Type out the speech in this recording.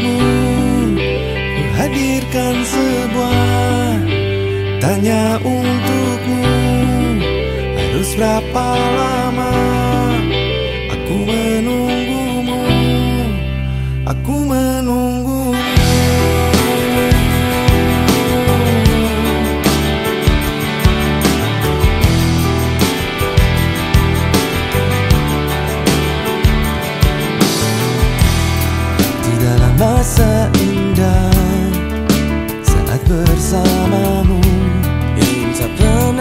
milikmu Ku hadirkan sebuah tanya untukmu. Harus berapa lama aku menunggumu? Aku menunggumu bersamamu. Yang tak pernah